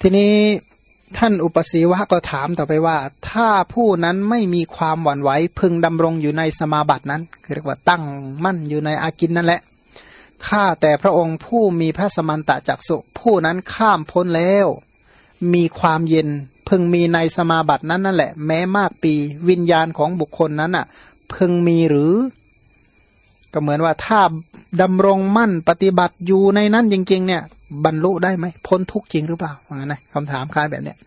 ทีนี้ท่านอุปสีวะก็ถามต่อไปว่า ถ้าผู้นั้นไม่มีความหวั่นไหวพึงดำรงอยู่ในสมาบัตินั้นคือเรียกว่าตั้งมั่นอยู่ในอากินนั่นแหละข้าแต่พระองค์ผู้มีพระสมันตะจักสุผู้นั้นข้ามพ้นแล้ว มีความเย็นพึงมีในสมาบัตินั้นนั่นแหละ แม้มากปีวิญญาณของบุคคลนั้นอะ พึงมีหรือ ก็เหมือนว่าถ้าดำรงมั่นปฏิบัติอยู่ในนั้นจริง ๆ เนี่ย บรรลุได้ไหมพ้นทุกจริงหรือเปล่าว่างนั้นนะคำถามคล้ายแบบเนี้ย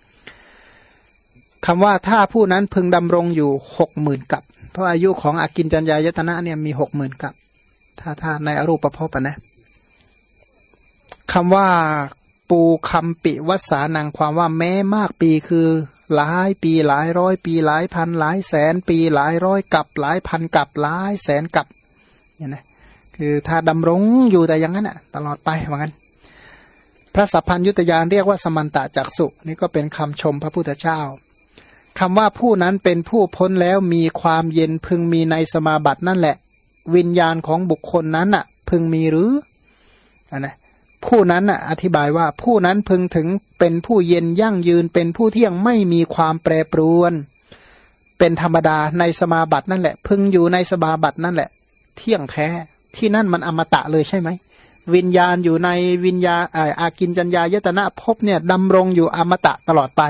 คำว่าถ้าผู้นั้นพึงดำรงอยู่หกหมื่นกับ เพราะอายุของอากินจัญญายตนะเนี่ยมีหกหมื่นกับ ถ้าถ้าในอรูปภพนะคำว่าปูคำปิวัสานังความว่าแม้มากปีคือหลายปีหลายร้อยปีหลายพัน หลายแสนปีหลายร้อยกับ หลายพันกับหลายแสนกับเนี่ยนะคือถ้าดำรงอยู่แต่อย่างนั้นอะ ตลอดไปว่างั้น พระสัพพัญยุตยานเรียกว่าสมันตะจักสุนี่ก็เป็นคำชมพระพุทธเจ้าคำว่าผู้นั้นเป็นผู้พ้นแล้วมีความเย็นพึงมีในสมาบัตินั่นแหละ วิญญาณของบุคคลนั้นอะ พึงมีหรืออันนะผู้นั้นอะอธิบายว่าผู้นั้นพึงถึงเป็นผู้เย็นยั่งยืนเป็นผู้เที่ยงไม่มีความแปรปรวน เป็นธรรมดาในสมาบัตินั่นแหละ พึงอยู่ในสมาบัตินั่นแหละ เที่ยงแท้ที่นั่นมันอมตะเลยใช่ไหม วิญญาณอยู่ในวิญญาอากินจัญญายตนะพบเนี่ยดำรงอยู่อมตะตลอดไป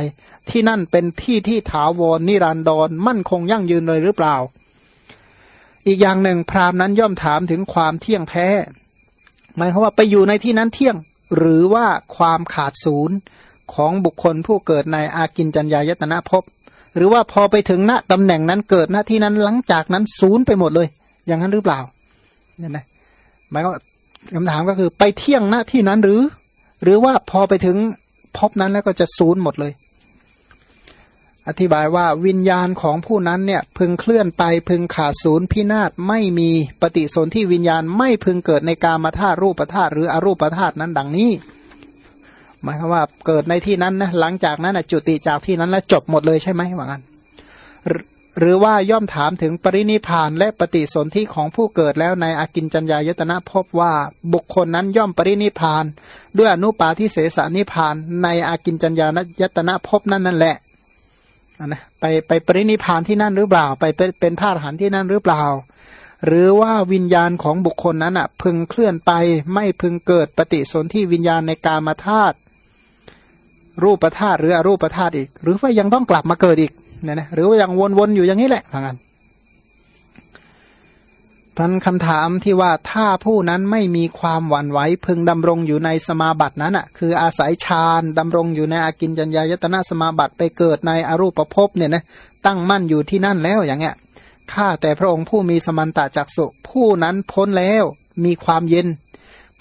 ที่นั่นเป็นที่ที่ถาวรนิรันดรมั่นคงยั่งยืนเลยหรือเปล่า อีกอย่างหนึ่งพราหมณ์นั้นย่อมถามถึงความเที่ยงแท้ หมายความว่าไปอยู่ในที่นั้นเที่ยง หรือว่าความขาดศูนย์ของบุคคลผู้เกิดในอากินจัญญายตนะภพหรือว่าพอไปถึงณตำแหน่งนั้นเกิดหน้าที่นั้นหลังจากนั้นศูนย์ไปหมดเลย อย่างนั้นหรือเปล่าเนี่ยนะหมายว่า คำถามก็คือไปเที่ยงณที่นั้นหรือ หรือว่าพอไปถึงพบนั้นแล้วก็จะศูนย์หมดเลย อธิบายว่าวิญญาณของผู้นั้นเนี่ยพึงเคลื่อนไปพึงขาดศูนย์พินาศไม่มีปฏิสนธิวิญญาณไม่พึงเกิดในกามาธาตุรูปธาตุหรืออรูปธาตุนั้นดังนี้ หมายความว่าเกิดในที่นั้นนะหลังจากนั้นจุติจากที่นั้นแล้วจบหมดเลยใช่ไหมว่างั้น หรือว่าย่อมถามถึงปรินิพานและปฏิสนธิของผู้เกิดแล้วในอากินจัญญายตนะพบว่าบุคคลนั้นย่อมปรินิพาน ด้วยอนุปาทิเสสนิพานในอากินจัญญายตนะพบนั่นนั่นแหละนะไปไปปรินิพานที่นั่นหรือเปล่า ไปเป็นพาหันที่นั่นหรือเปล่า หรือว่าวิญญาณของบุคคลนั้นอะพึงเคลื่อนไปไม่พึงเกิดปฏิสนธิวิญญาณในกามาธาตุรูปธาตุหรืออรูปธาตุอีก หรือว่ายังต้องกลับมาเกิดอีก เนี่ยนะหรือว่ายังวนๆอยู่อย่างนี้แหละทางนั้นพันคำถามที่ว่าถ้าผู้นั้นไม่มีความหวั่นไหวพึงดำรงอยู่ในสมาบัตินั้นอะ คืออาศัยฌานดำรงอยู่ในอากินจัญญายตนะสมาบัติไปเกิดในอรูปภพเนี่ยนะตั้งมั่นอยู่ที่นั่นแล้วอย่างเงี้ยข้าแต่พระองค์ผู้มีสมันตะจักสุผู้นั้นพ้นแล้วมีความเย็น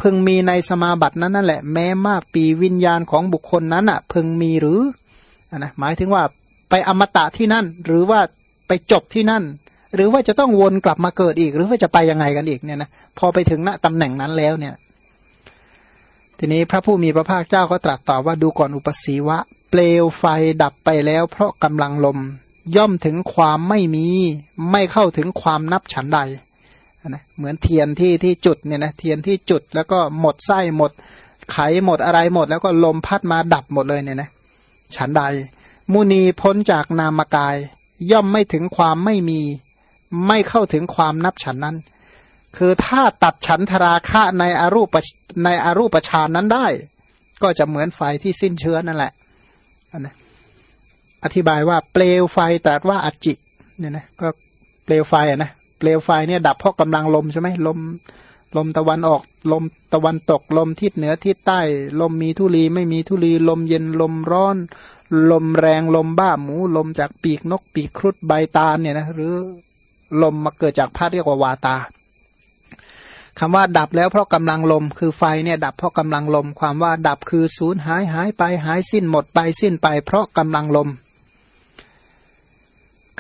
พึงมีในสมาบัตินั้นนั่นแหละแม้มากปีวิญญาณของบุคคลนั้นอะ พึงมีหรือนะหมายถึงว่า ไปอมตะที่นั่น หรือว่าไปจบที่นั่น หรือว่าจะต้องวนกลับมาเกิดอีก หรือว่าจะไปยังไงกันอีกเนี่ยนะพอไปถึงณตำแหน่งนั้นแล้วเนี่ย ทีนี้พระผู้มีพระภาคเจ้าก็ตรัสตอบว่าดูก่อนอุปสีวะ เปลวไฟดับไปแล้ว เพราะกำลังลม ย่อมถึงความไม่มี ไม่เข้าถึงความนับฉันใดนะเหมือนเทียนที่ที่จุดเนี่ยนะเทียนที่จุดแล้วก็หมดไส้หมด ไขหมดอะไรหมด แล้วก็ลมพัดมาดับหมดเลยเนี่ยนะฉันใด มุนีพ้นจากนามกาย ย่อมไม่ถึงความไม่มี ไม่เข้าถึงความนับฉันนั้น คือถ้าตัดฉันทราคะในอรูปในอรูปฌานนั้นได้ ก็จะเหมือนไฟที่สิ้นเชื้อนั่นแหละนะอธิบายว่าเปลวไฟแต่ว่าอจิเนี่ยนะก็เปลวไฟอะนะเปลวไฟเนี่ยดับเพราะกำลังลมใช่ไหมลมลมตะวันออกลมตะวันตกลมทิศเหนือทิศใต้ ลมมีทุลีไม่มีทุลีลมเย็นลมร้อน ลมแรงลมบ้าหมู ลมจากปีกนกปีกครุฑใบตาลเนี่ยนะหรือลมมาเกิดจากพาเรียกว่าวาตาคำว่าดับแล้วเพราะกำลังลม คือไฟเนี่ยดับเพราะกำลังลม ความว่าดับคือศูนย์หายหายไปหายสิ้นหมดไปสิ้นไป เพราะกำลังลม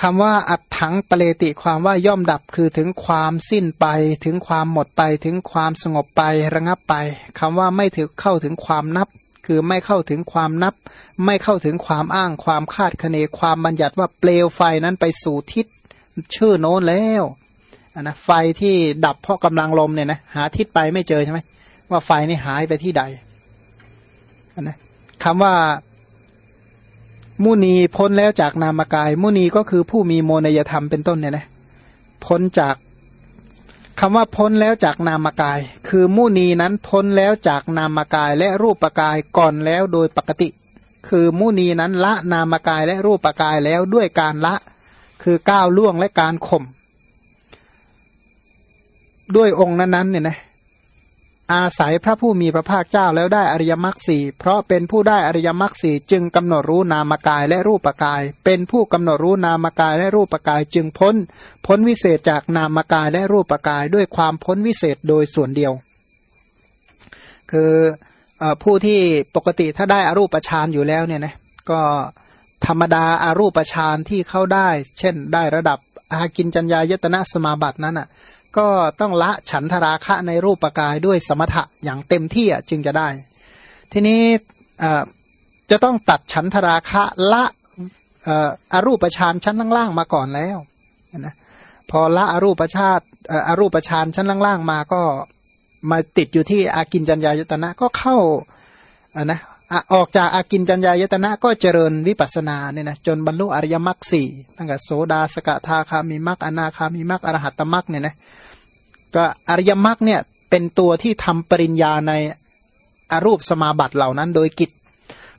คำว่าอัดถังปเลติความว่าย่อมดับคือถึงความสิ้นไป ถึงความหมดไป ถึงความสงบไประงับไปคำว่าไม่ถึงเข้าถึงความนับ คือไม่เข้าถึงความนับ ไม่เข้าถึงความอ้างความคาดคะเนความบัญญัติว่าเปลวไฟนั้นไปสู่ทิศชื่อโน้นแล้วนะไฟที่ดับเพราะกำลังลมเนี่ยนะหาทิศไปไม่เจอใช่ไหมว่าไฟนี่หายไปที่ใดนะคำว่า มุนีพ้นแล้วจากนามกาย มุนีก็คือผู้มีโมนยธรรมเป็นต้นเนี่ยนะพ้นจาก คำว่าพ้นแล้วจากนามกาย คือมุนีนั้นพ้นแล้วจากนามกายและรูปกายก่อนแล้วโดยปกติ คือมุนีนั้นละนามกายและรูปกายแล้วด้วยการละ คือก้าวล่วงและการข่มด้วยองค์นั้นๆเนี่ยนะ อาศัยพระผู้มีพระภาคเจ้าแล้วได้อริยมรรคสี่เพราะเป็นผู้ได้อริยมรรคสี่จึงกำหนดรู้นามกายและรูปกาย เป็นผู้กำหนดรู้นามกายและรูปกายจึงพ้น พ้นวิเศษจากนามกายและรูปกายด้วยความพ้นวิเศษโดยส่วนเดียว คืออผู้ที่ปกติถ้าได้อรูปฌานอยู่แล้วเนี่ยนะก็ธรรมดาอารูปฌานที่เข้าได้ เช่น ได้ระดับอากินจัญญายตนะสมาบัตินั้นอะ ก็ต้องละฉันทราคะในรูปกายด้วยสมถะอย่างเต็มที่จึงจะได้ ทีนี้จะต้องตัดฉันทราคะละอรูปฌานชั้นล่างๆมาก่อนแล้วนะพอละอรูปชาติอรูปฌานชั้นล่างๆมาก็มาติดอยู่ที่อากินจัญญายตนะก็เข้านะออกจากอากินจัญญายตนะก็เจริญวิปัสนาเนี่ยนะจนบรรลุอริยมรรคสี่ตั้งแต่โสดาสกทาคามีมรรคอนาคามีมรรคอรหัตตมรรคเนี่ยนะ ก็อริยมรรคเนี่ยเป็นตัวที่ทำปริญญาในอรูปสมาบัติเหล่านั้นโดยกิจ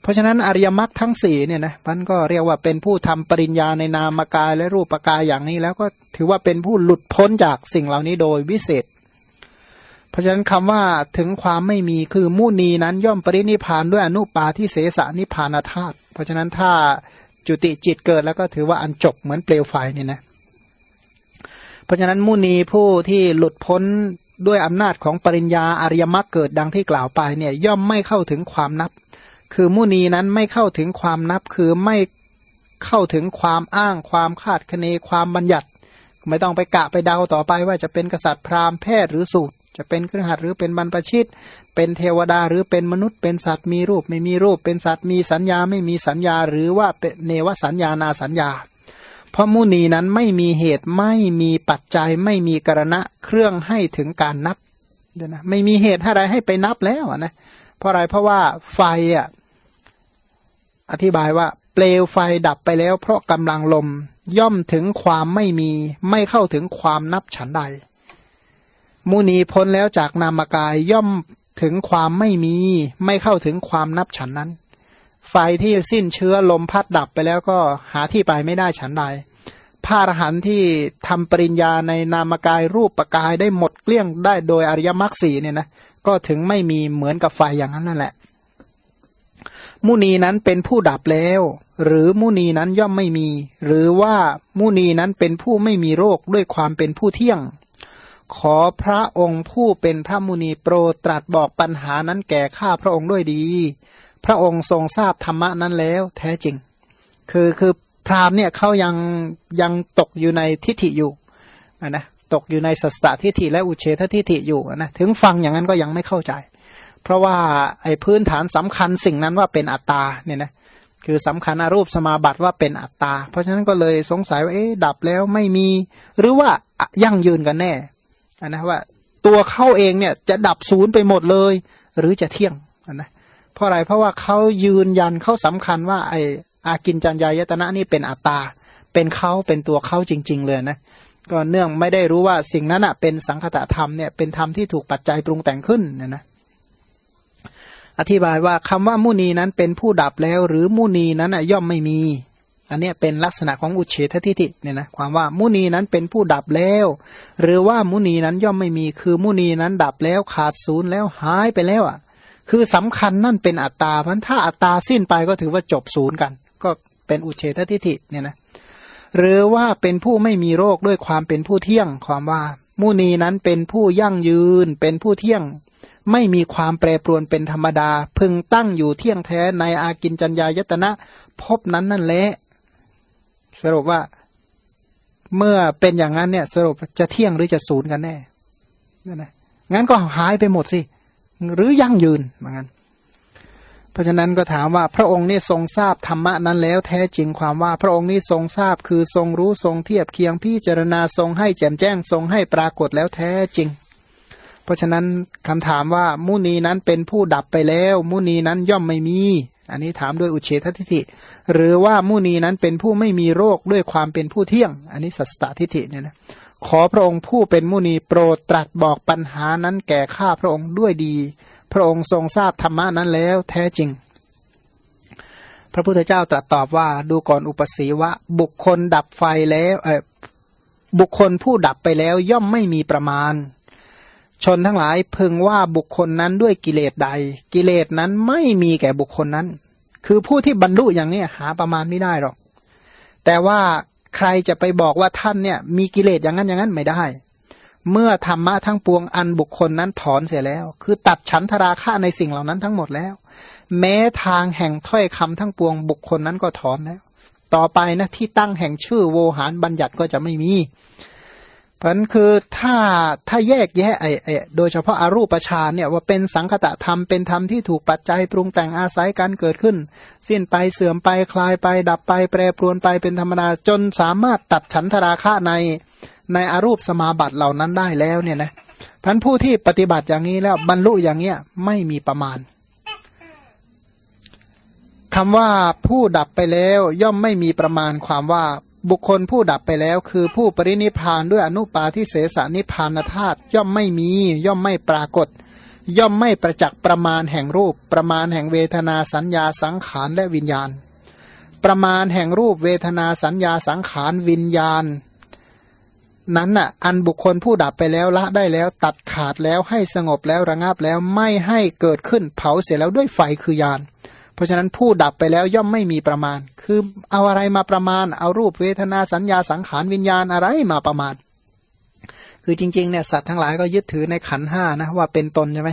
เพราะฉะนั้นอริยมรรคทั้งสี่เนี่ยนะมันก็เรียกว่าเป็นผู้ทำปริญญาในนามกายและรูปกายอย่างนี้ แล้วก็ถือว่าเป็นผู้หลุดพ้นจากสิ่งเหล่านี้โดยวิเศษ เพราะฉะนั้นคำว่าถึงความไม่มีคือมุนีนั้นย่อมปรินิพานด้วยอนุปาที่เสสนิพานธาตุเพราะฉะนั้นถ้าจุติจิตเกิดแล้วก็ถือว่าอันจบเหมือนเปลวไฟเนี่ยนะ พราะฉะนั้นมุนีผู้ที่หลุดพ้นด้วยอำนาจของปริญญาอริยมรรคเกิดดังที่กล่าวไปเนี่ยย่อมไม่เข้าถึงความนับ คือมุนีนั้นไม่เข้าถึงความนับคือไม่เข้าถึงความอ้างความคาดคะเนความบัญญัติ ไม่ต้องไปกะไปเดาต่อไปว่าจะเป็นกษัตริย์พราหมณ์แพทย์หรือสูตรจะเป็นเครือขัดหรือเป็นบรรพชิต เป็นเทวดาหรือเป็นมนุษย์ เป็นสัตว์มีรูปไม่มีรูป เป็นสัตว์มีสัญญาไม่มีสัญญา หรือว่าเป็นเนวสัญญานาสัญญา เพราะมุนีนั้นไม่มีเหตุไม่มีปัจจัยไม่มีกรณะเครื่องให้ถึงการนับเดี๋ยนะไม่มีเหตุอะไรให้ไปนับแล้วนะเพราะอะไรเพราะว่าไฟอะอธิบายว่า เปลวไฟดับไปแล้ว เพราะกำลังลมย่อมถึงความไม่มี ไม่เข้าถึงความนับฉันใด มุนีพ้นแล้วจากนามกายย่อมถึงความไม่มี ไม่เข้าถึงความนับฉันนั้น ไฟที่สิ้นเชื้อลมพัดดับไปแล้วก็หาที่ไปไม่ได้ฉันใดพระอรหันต์ที่ทำปริญญาในนามกายรูปปกายได้หมดเกลี้ยงได้โดยอริยมรรคสีเนี่ยนะก็ถึงไม่มีเหมือนกับไฟอย่างนั้นนั่นแหละ มุนีนั้นเป็นผู้ดับแล้ว หรือมุนีนั้นย่อมไม่มี หรือว่ามุนีนั้นเป็นผู้ไม่มีโรคด้วยความเป็นผู้เที่ยง ขอพระองค์ผู้เป็นพระมุนีโปรดตรัสบอกปัญหานั้นแก่ข้าพระองค์ด้วยดี พระองค์ทรงทราบธรรมะนั้นแล้ว แท้จริง คือคือพราหมณ์เนี่ยเขายังยังตกอยู่ในทิฏฐิอยู่นะตกอยู่ในสัสตทิฏฐิและอุเฉททิฏฐิอยู่นะถึงฟังอย่างนั้นก็ยังไม่เข้าใจ เพราะว่าไอ้พื้นฐานสำคัญสิ่งนั้นว่าเป็นอัตตาเนี่ยนะคือสำคัญอรูปสมาบัติว่าเป็นอัตตา เพราะฉะนั้นก็เลยสงสัยว่าเอ๊ะดับแล้วไม่มี หรือว่ายั่งยืนกันแน่นะว่าตัวเข้าเองเนี่ยจะดับศูนย์ไปหมดเลย หรือจะเที่ยงนะเราะอะไรเพราะว่าเขายืนยันเขาสำคัญว่าไออากินจัญญายตนะนี่เป็นอัตตา เป็นเขาเป็นตัวเขาจริง ๆ เลยนะก็เนื่องไม่ได้รู้ว่าสิ่งนั้นอะเป็นสังคตธรรมเนี่ยเป็นธรรมที่ถูกปัจจัยปรุงแต่งขึ้นเนี่ยนะอธิบายว่าคำว่ามุนีนั้นเป็นผู้ดับแล้ว หรือมุนีนั้นอะย่อมไม่มี อันนี้เป็นลักษณะของอุเฉททิฏฐิเนี่ยนะความว่ามุนีนั้นเป็นผู้ดับแล้ว หรือว่ามุนีนั้นย่อมไม่มีคือมุนีนั้นดับแล้วขาดศูนย์แล้วหายไปแล้วอะ คือสำคัญนั่นเป็นอัตตาเพราะถ้าอัตตาสิ้นไปก็ถือว่าจบศูนย์กัน ก็เป็นอุเฉททิฏฐิเนี่ยนะหรือว่าเป็นผู้ไม่มีโรคด้วยความเป็นผู้เที่ยง ความว่า มุนีนั้นเป็นผู้ยั่งยืน เป็นผู้เที่ยง ไม่มีความแปรปรวนเป็นธรรมดา พึงตั้งอยู่เที่ยงแท้ในอากินจัญญายตนะพบนั้นนั่นแหละสรุปว่า เมื่อเป็นอย่างนั้นเนี่ย สรุปจะเที่ยงหรือจะศูนย์กันแน่นั่นนะงั้นก็หายไปหมดสิ หรือยั่งยืนเหมือนกันเพราะฉะนั้นก็ถามว่าพระองค์นี่ทรงทราบธรรมะนั้นแล้วแท้จริงความว่าพระองค์นี่ทรงทราบคือทรงรู้ทรงเทียบเคียงพิจารณาทรงให้แจ่มแจ้งทรงให้ปรากฏแล้วแท้จริง เพราะฉะนั้นคำถามว่ามุนีนั้นเป็นผู้ดับไปแล้ว มุนีนั้นย่อมไม่มี อันนี้ถามด้วยอุเฉททิฏฐิ หรือว่ามุนีนั้นเป็นผู้ไม่มีโรคด้วยความเป็นผู้เที่ยง อันนี้สัสตทิฏฐิเนี่ยนะ ขอพระองค์ผู้เป็นมุนีโปรดตรัสบอกปัญหานั้นแก่ข้าพระองค์ด้วยดี พระองค์ทรงทราบธรรมะนั้นแล้วแท้จริง พระพุทธเจ้าตรัสตอบว่าดูก่อนอุปสีวะ บุคคลดับไฟแล้วบุคคลผู้ดับไปแล้วย่อมไม่มีประมาณ ชนทั้งหลายพึงว่าบุคคลนั้นด้วยกิเลสใด กิเลสนั้นไม่มีแก่บุคคลนั้น คือผู้ที่บรรลุอย่างนี้หาประมาณไม่ได้หรอก แต่ว่า ใครจะไปบอกว่าท่านเนี่ย มีกิเลสอย่างนั้นอย่างนั้นไม่ได้ เมื่อธรรมะทั้งปวงอันบุคคลนั้นถอนเสียแล้ว คือตัดฉันทราค่าในสิ่งเหล่านั้นทั้งหมดแล้ว แม้ทางแห่งถ้อยคำทั้งปวงบุคคลนั้นก็ถอนแล้ว ต่อไปนะที่ตั้งแห่งชื่อโวหารบัญญัติก็จะไม่มี เพราะนั้นคือถ้าถ้าแยกแยะไอ้ไอ้โดยเฉพาะอารูปฌานเนี่ยว่าเป็นสังคตะธรรมเป็นธรรมที่ถูกปัจจัยปรุงแต่งอาศัยการเกิดขึ้น สิ้นไปเสื่อมไปคลายไป ดับไป แปรปรวนไปเป็นธรรมดาจนสามารถตัดฉันทราคะในในอารูปสมาบัติเหล่านั้นได้แล้วเนี่ยนะพันผู้ที่ปฏิบัติอย่างนี้แล้วบรรลุอย่างเนี้ยไม่มีประมาณคำว่าผู้ดับไปแล้วย่อมไม่มีประมาณความว่า บุคคลผู้ดับไปแล้ว คือผู้ปรินิพานด้วยอนุปาทิเสสนิพานธาตุย่อมไม่มี ย่อมไม่ปรากฏ ย่อมไม่ประจักษ์ประมาณแห่งรูป ประมาณแห่งเวทนาสัญญาสังขารและวิญญาณ ประมาณแห่งรูปเวทนาสัญญาสังขารวิญญาณ นั้นน่ะอันบุคคลผู้ดับไปแล้วละได้แล้วตัดขาดแล้วให้สงบแล้วระงับแล้วไม่ให้เกิดขึ้นเผาเสียแล้วด้วยไฟคือยาน ราะฉะนั้นผู้ดับไปแล้วย่อมไม่มีประมาณ คือเอาอะไรมาประมาณ เอารูปเวทนาสัญญาสังขารวิญญาณอะไรมาประมาณ คือจริงๆเนี่ยสัตว์ทั้งหลายก็ยึดถือในขันห้านะว่าเป็นตนใช่ไหม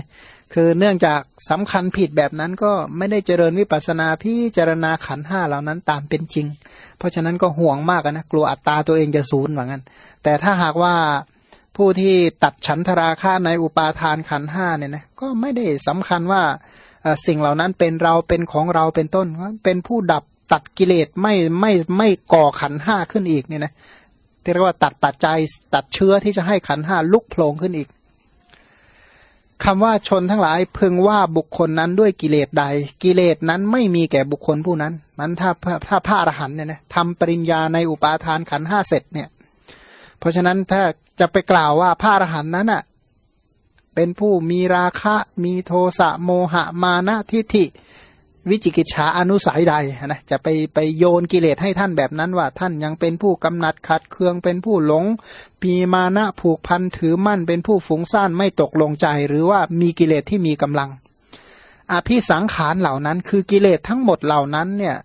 คือเนื่องจากสำคัญผิดแบบนั้นก็ไม่ได้เจริญวิปัสนาพิจารณาขันห้าเหล่านั้นตามเป็นจริง เพราะฉะนั้นก็ห่วงมากนะกลัวอัตตาตัวเองจะสูญเหมือนกันแต่ถ้าหากว่าผู้ที่ตัดฉันทราค่าในอุปาทานขันห้าเนี่ยนะก็ไม่ได้สำคัญว่า สิ่งเหล่านั้นเป็นเราเป็นของเราเป็นต้น เป็นผู้ดับตัดกิเลสไม่ไม่ไม่ก่อขันห้าขึ้นอีกเนี่ยนะที่เรียกว่าตัดปัจจัยตัดเชื้อที่จะให้ขันห้าลุกโผล่ขึ้นอีกคำว่าชนทั้งหลายพึงว่าบุคคลนั้นด้วยกิเลสใด กิเลสนั้นไม่มีแก่บุคคลผู้นั้น มันถ้าถ้าพระอรหันเนี่ยนะทำปริญญาในอุปาทานขันห้าเสร็จเนี่ย เพราะฉะนั้นถ้าจะไปกล่าวว่าพระอรหันนั้นอะ เป็นผู้มีราคะมีโทสะโมหะมานะทิฏฐิ วิจิกิจฉาอนุสัยใดนะจะไปไปโยนกิเลสให้ท่านแบบนั้นว่า ท่านยังเป็นผู้กำหนัดขัดเคืองเป็นผู้หลงมีมานะผูกพันถือมั่นเป็นผู้ฟุ้งซ่านไม่ตกลงใจ หรือว่ามีกิเลสที่มีกำลัง อภิสังขารเหล่านั้น คือกิเลสทั้งหมดเหล่านั้นเนี่ย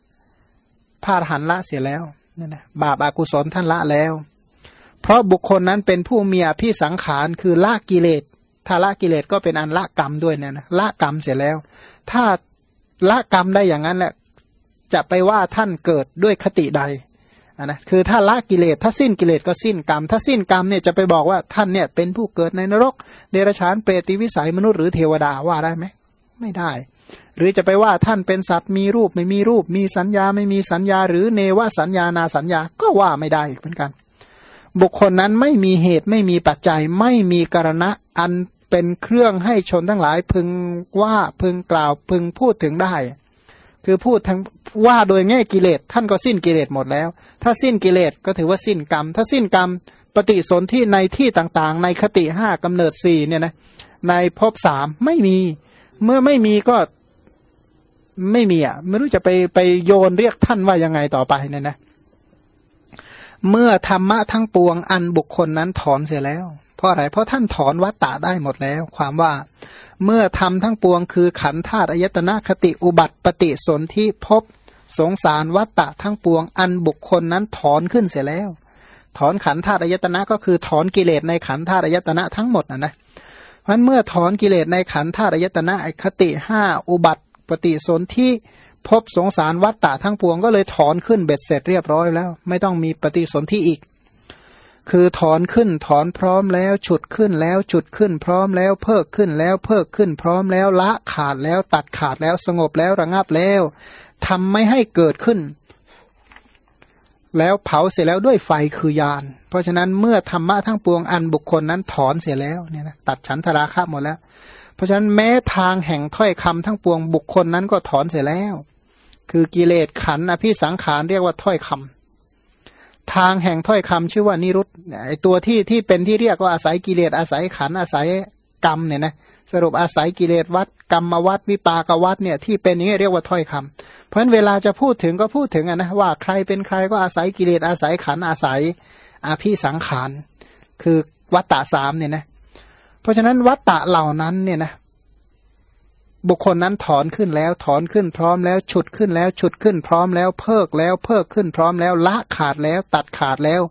พาหันละเสียแล้วนี่นะบาปอากุศลท่านละแล้ว เพราะบุคคลนั้นเป็นผู้มีอภิสังขารคือละกิเลส ถ้าละกิเลสก็เป็นอันละกรรมด้วยเนี่ยนะละกรรมเสร็จแล้ว ถ้าละกรรมได้อย่างนั้นแหละจะไปว่าท่านเกิดด้วยคติใดนะคือถ้าละกิเลสถ้าสิ้นกิเลสก็สิ้นกรรม ถ้าสิ้นกรรมเนี่ยจะไปบอกว่าท่านเนี่ยเป็นผู้เกิดในนรก เดรัจฉานเปรติวิสัยมนุษย์หรือเทวดาว่าได้ไหมไม่ได้ หรือจะไปว่าท่านเป็นสัตว์มีรูปไม่มีรูป มีสัญญาไม่มีสัญญา หรือเนวสัญญานาสัญญาก็ว่าไม่ได้เหมือนกัน บุคคลนั้นไม่มีเหตุไม่มีปัจจัยไม่มีกรณะอัน เป็นเครื่องให้ชนทั้งหลายพึงว่าพึงกล่าวพึงพูดถึงได้ คือพูดทั้งว่าโดยแง่กิเลสท่านก็สิ้นกิเลสหมดแล้ว ถ้าสิ้นกิเลสก็ถือว่าสิ้นกรรม ถ้าสิ้นกรรมปฏิสนธิในที่ต่างๆ ในคติห้ากำเนิดสี่เนี่ยนะในภพสามไม่มี เมื่อไม่มีก็ไม่มีอะไม่รู้จะไปไปโยนเรียกท่านว่ายังไงต่อไปเนี่ยนะ เมื่อธรรมะทั้งปวงอันบุคคลนั้นถอนเสียแล้ว ราะอะไร เพราะท่านถอนวัตตะได้หมดแล้ว ความว่า เมื่อทำทั้งปวงคือขันธาตุอายตนะคติอุบัติปฏิสนธิพบสงสารวัตตะทั้งปวงอันบุคคลนั้นถอนขึ้นเสียแล้ว ถอนขันธาตุอายตนะก็คือถอนกิเลสในขันธาตุอายตนะทั้งหมดนะนะเพราะเมื่อถอนกิเลสในขันธาตุอายตนะคติห้าอุบัติปฏิสนธิพบสงสารวัตตะทั้งปวงก็เลยถอนขึ้นเบ็ดเสร็จเรียบร้อยแล้ว ไม่ต้องมีปฏิสนธิอีก คือถอนขึ้นถอนพร้อมแล้วฉุดขึ้นแล้วฉุดขึ้นพร้อมแล้ว เพิกขึ้นแล้วเพิกขึ้นพร้อมแล้วละขาดแล้วตัดขาดแล้วสงบแล้วระงับแล้วทำไม่ให้เกิดขึ้น แล้วเผาเสร็จแล้วด้วยไฟคือยาน เพราะฉะนั้นเมื่อธรรมะทั้งปวงอันบุคคลนั้นถอนเสียแล้วเนี่ยนะตัดฉันทราคะหมดแล้ว เพราะฉะนั้นแม้ทางแห่งถ้อยคำทั้งปวงบุคคลนั้นก็ถอนเสียแล้ว คือกิเลสขันอภิสังขารเรียกว่าถ้อยคำ ทางแห่งถ้อยคำชื่อว่านิรุตไอตัวที่ที่เป็นที่เรียกว่าอาศัยกิเลสอาศัยขันอาศัยกรรมเนี่ยนะสรุปอาศัยกิเลสวัดกรรมวัดวิปากวัดเนี่ยที่เป็นอย่างนี้เรียกว่าถ้อยคำเพราะฉะนั้นเวลาจะพูดถึงก็พูดถึงนะว่าใครเป็นใครก็อาศัยกิเลสอาศัยขันอาศัยอาภิสังขาร คือวัตตะสามเนี่ยนะเพราะฉะนั้นวัตตะเหล่านั้นเนี่ยนะ บุคคลนั้นถอนขึ้นแล้วถอนขึ้นพร้อมแล้ว ฉุดขึ้นแล้ว ฉุดขึ้นพร้อมแล้ว เพิกแล้วเพิกขึ้นพร้อมแล้ว ละขาดแล้ว ตัดขาดแล้ว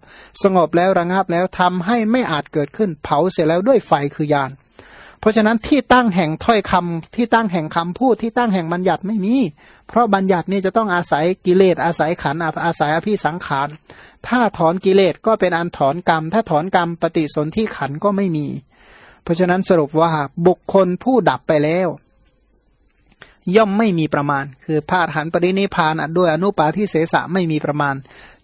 สงบแล้วระงับแล้วทำให้ไม่อาจเกิดขึ้น เผาเสร็จแล้วด้วยไฟคือยานเพราะฉะนั้นที่ตั้งแห่งถ้อยคำที่ตั้งแห่งคำพูดที่ตั้งแห่งบัญญัติไม่มี เพราะบัญญัตินี่จะต้องอาศัยกิเลสอาศัยขันอาศัยอภิสังขาร ถ้าถอนกิเลสก็เป็นอันถอนกรรม ถ้าถอนกรรมปฏิสนธิขันก็ไม่มี เพราะฉะนั้นสรุปว่าบุคคลผู้ดับไปแล้ว ย่อมไม่มีประมาณ คือพาดหันปรินิพานด้วยอนุปาทิเสสะไม่มีประมาณ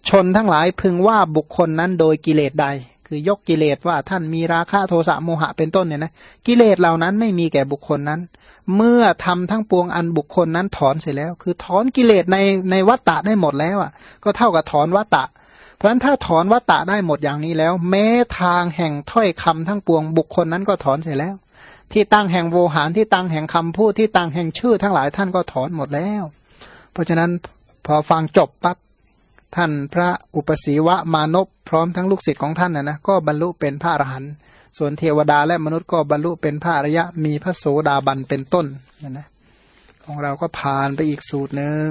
ชนทั้งหลายพึงว่าบุคคลนั้นโดยกิเลสใด คือยกกิเลสว่าท่านมีราคะโทสะโมหะเป็นต้นเนี่ยนะกิเลสเหล่านั้นไม่มีแก่บุคคลนั้น เมื่อทำทั้งปวงอันบุคคลนั้นถอนเสร็จแล้ว คือถอนกิเลสในในวัตตะได้หมดแล้วอะ ก็เท่ากับถอนวัตตะเพราะฉะนั้นถ้าถอนวัตตะได้หมดอย่างนี้แล้ว แม้ทางแห่งถ้อยคำทั้งปวงบุคคลนั้นก็ถอนเสร็จแล้ว ที่ตั้งแห่งโวหารที่ตั้งแห่งคำพูดที่ตั้งแห่งชื่อทั้งหลายท่านก็ถอนหมดแล้ว เพราะฉะนั้นพอฟังจบปั๊บท่านพระอุปสีวะมานพพร้อมทั้งลูกศิษย์ของท่านนะนะก็บรรลุเป็นพระอรหันต์ส่วนเทวดาและมนุษย์ก็บรรลุเป็นพระอริยะมีพระโสดาบันเป็นต้นนะนะของเราก็ผ่านไปอีกสูตรหนึ่ง